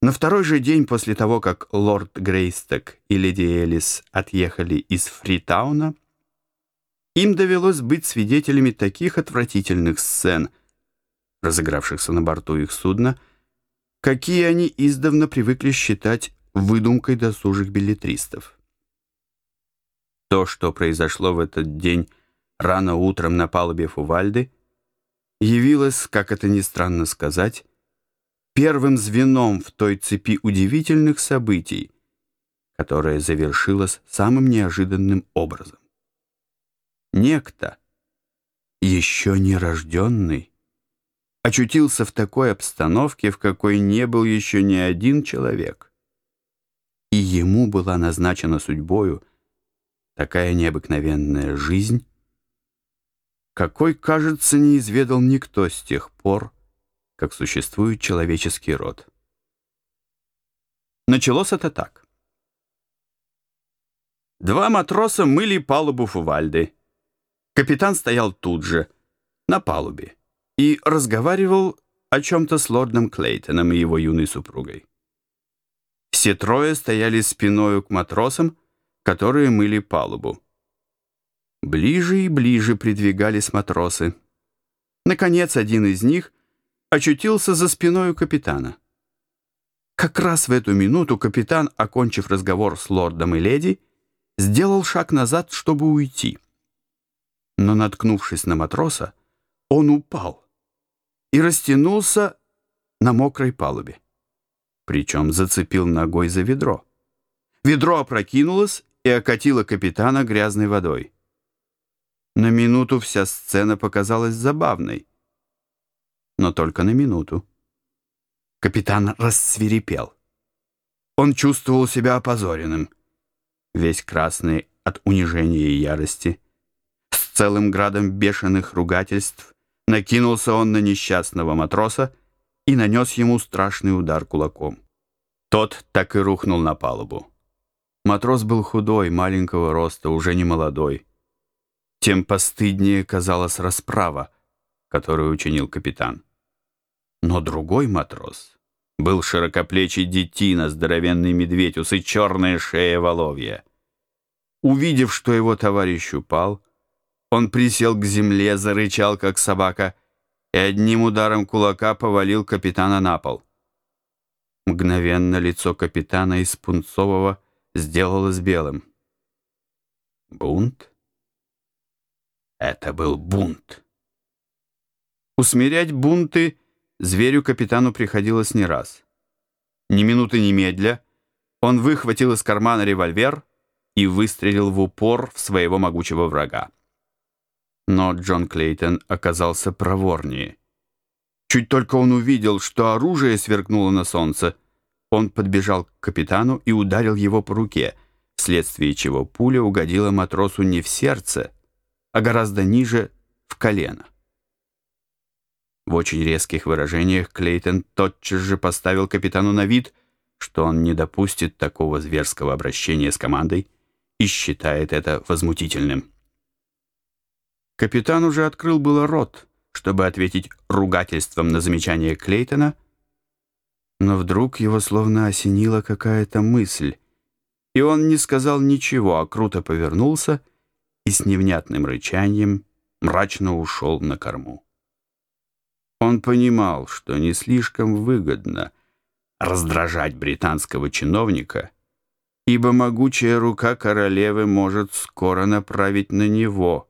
На второй же день после того, как лорд Грейсток и леди Элис отъехали из Фритауна, им довелось быть свидетелями таких отвратительных сцен, разыгравшихся на борту их судна, какие они издавна привыкли считать выдумкой досужих билетристов. То, что произошло в этот день рано утром на палубе Фувальды, явилось, как это ни странно сказать, первым звеном в той цепи удивительных событий, которая завершилась самым неожиданным образом. Некто, еще не рожденный, очутился в такой обстановке, в какой не был еще ни один человек. И ему была назначена судьбою такая необыкновенная жизнь, какой, кажется, не изведал никто с тех пор, как существует человеческий род. Началось это так. Два матроса мыли палубу Фувальды. Капитан стоял тут же, на палубе, и разговаривал о чем-то с лордом Клейтоном и его юной супругой. Все трое стояли спиною к матросам, которые мыли палубу. Ближе и ближе придвигались матросы. Наконец, один из них очутился за спиной у капитана. Как раз в эту минуту капитан, окончив разговор с лордом и леди, сделал шаг назад, чтобы уйти. Но, наткнувшись на матроса, он упал и растянулся на мокрой палубе. Причем зацепил ногой за ведро. Ведро опрокинулось и окатило капитана грязной водой. На минуту вся сцена показалась забавной но только на минуту. Капитан рассверепел. Он чувствовал себя опозоренным, весь красный от унижения и ярости. С целым градом бешеных ругательств накинулся он на несчастного матроса и нанес ему страшный удар кулаком. Тот так и рухнул на палубу. Матрос был худой, маленького роста, уже не молодой. Тем постыднее казалась расправа, которую учинил капитан. Но другой матрос был широкоплечий детина, здоровенный медведь, усы черная шея воловья. Увидев, что его товарищ упал, он присел к земле, зарычал, как собака, и одним ударом кулака повалил капитана на пол. Мгновенно лицо капитана из пунцового сделалось белым. Бунт? Это был бунт. Усмирять бунты — Зверю-капитану приходилось не раз. Ни минуты немедля он выхватил из кармана револьвер и выстрелил в упор в своего могучего врага. Но Джон Клейтон оказался проворнее. Чуть только он увидел, что оружие сверкнуло на солнце, он подбежал к капитану и ударил его по руке, вследствие чего пуля угодила матросу не в сердце, а гораздо ниже, в колено. В очень резких выражениях Клейтон тотчас же поставил капитану на вид, что он не допустит такого зверского обращения с командой и считает это возмутительным. Капитан уже открыл было рот, чтобы ответить ругательством на замечание Клейтона, но вдруг его словно осенила какая-то мысль, и он не сказал ничего, а круто повернулся и с невнятным рычанием мрачно ушел на корму. Он понимал, что не слишком выгодно раздражать британского чиновника, ибо могучая рука королевы может скоро направить на него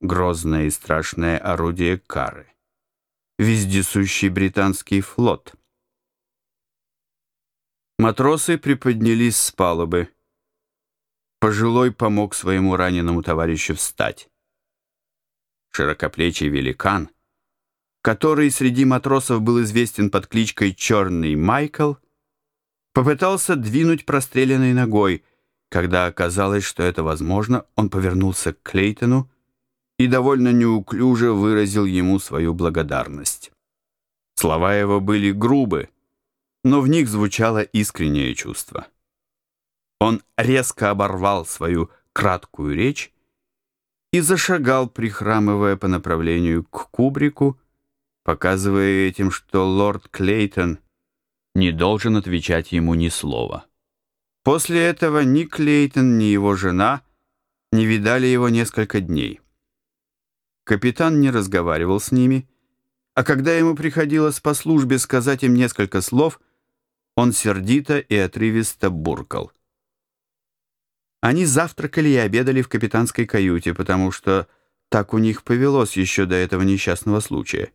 грозное и страшное орудие кары — вездесущий британский флот. Матросы приподнялись с палубы. Пожилой помог своему раненому товарищу встать. Широкоплечий великан — который среди матросов был известен под кличкой «Черный Майкл», попытался двинуть простреленной ногой. Когда оказалось, что это возможно, он повернулся к Клейтону и довольно неуклюже выразил ему свою благодарность. Слова его были грубы, но в них звучало искреннее чувство. Он резко оборвал свою краткую речь и зашагал, прихрамывая по направлению к кубрику, показывая этим, что лорд Клейтон не должен отвечать ему ни слова. После этого ни Клейтон, ни его жена не видали его несколько дней. Капитан не разговаривал с ними, а когда ему приходилось по службе сказать им несколько слов, он сердито и отрывисто буркал. Они завтракали и обедали в капитанской каюте, потому что так у них повелось еще до этого несчастного случая.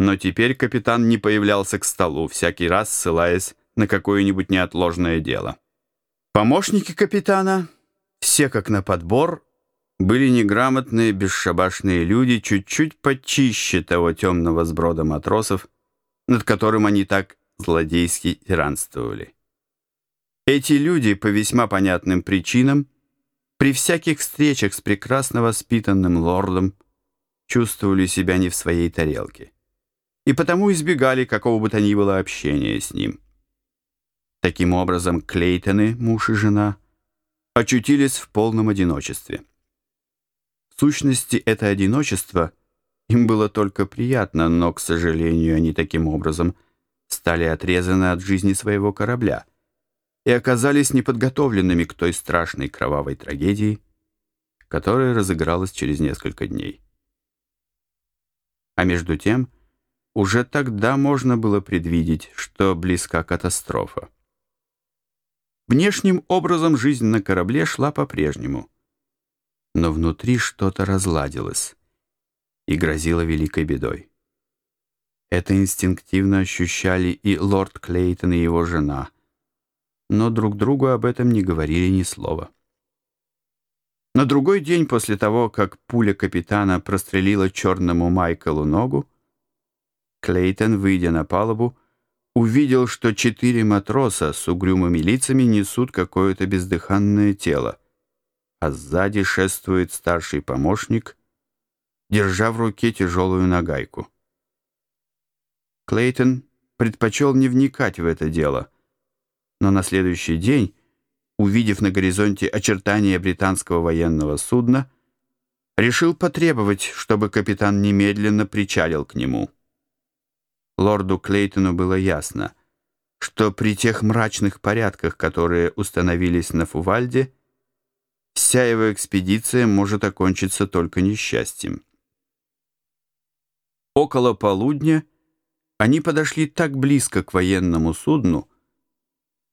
Но теперь капитан не появлялся к столу, всякий раз ссылаясь на какое-нибудь неотложное дело. Помощники капитана, все как на подбор, были неграмотные, бесшабашные люди, чуть-чуть почище того темного сброда матросов, над которым они так злодейски тиранствовали. Эти люди по весьма понятным причинам при всяких встречах с прекрасно воспитанным лордом чувствовали себя не в своей тарелке и потому избегали какого бы то ни было общения с ним. Таким образом, Клейтоны, муж и жена, очутились в полном одиночестве. В сущности, это одиночество им было только приятно, но, к сожалению, они таким образом стали отрезаны от жизни своего корабля и оказались неподготовленными к той страшной кровавой трагедии, которая разыгралась через несколько дней. А между тем, уже тогда можно было предвидеть, что близка катастрофа. Внешним образом жизнь на корабле шла по-прежнему, но внутри что-то разладилось и грозило великой бедой. Это инстинктивно ощущали и лорд Клейтон, и его жена, но друг другу об этом не говорили ни слова. На другой день после того, как пуля капитана прострелила черному Майклу ногу, Клейтон, выйдя на палубу, увидел, что четыре матроса с угрюмыми лицами несут какое-то бездыханное тело, а сзади шествует старший помощник, держа в руке тяжелую нагайку. Клейтон предпочел не вникать в это дело, но на следующий день, увидев на горизонте очертания британского военного судна, решил потребовать, чтобы капитан немедленно причалил к нему. Лорду Клейтону было ясно, что при тех мрачных порядках, которые установились на Фувальде, вся его экспедиция может окончиться только несчастьем. Около полудня они подошли так близко к военному судну,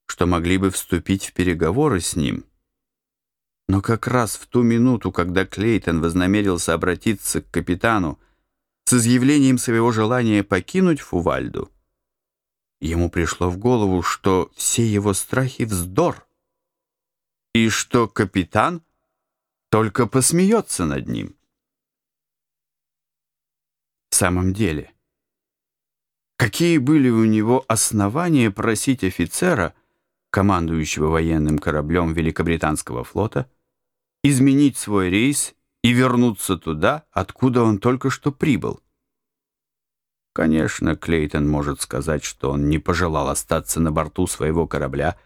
что могли бы вступить в переговоры с ним. Но как раз в ту минуту, когда Клейтон вознамерился обратиться к капитану с изъявлением своего желания покинуть Фувальду, ему пришло в голову, что все его страхи — вздор, и что капитан только посмеется над ним. В самом деле, какие были у него основания просить офицера, командующего военным кораблем Великобританского флота, изменить свой рейс и вернуться туда, откуда он только что прибыл. Конечно, Клейтон может сказать, что он не пожелал остаться на борту своего корабля,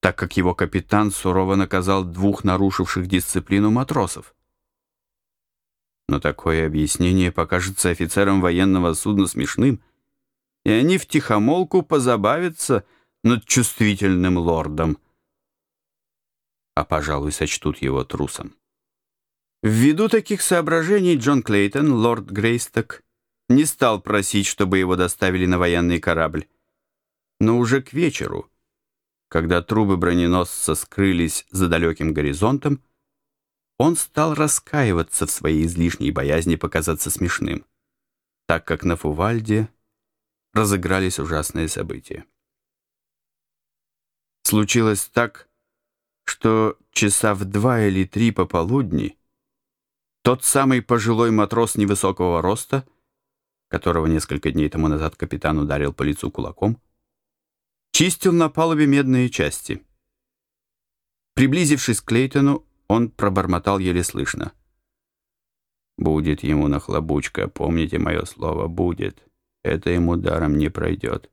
так как его капитан сурово наказал двух нарушивших дисциплину матросов. Но такое объяснение покажется офицерам военного судна смешным, и они втихомолку позабавятся над чувствительным лордом, а, пожалуй, сочтут его трусом. Ввиду таких соображений Джон Клейтон, лорд Грейсток, не стал просить, чтобы его доставили на военный корабль. Но уже к вечеру, когда трубы броненосца скрылись за далеким горизонтом, он стал раскаиваться в своей излишней боязни показаться смешным, так как на Фувальде разыгрались ужасные события. Случилось так, что часа в два или три пополудни тот самый пожилой матрос невысокого роста, которого несколько дней тому назад капитан ударил по лицу кулаком, чистил на палубе медные части. Приблизившись к Клейтону, он пробормотал еле слышно. «Будет ему нахлобучка, помните мое слово, будет. Это ему даром не пройдет».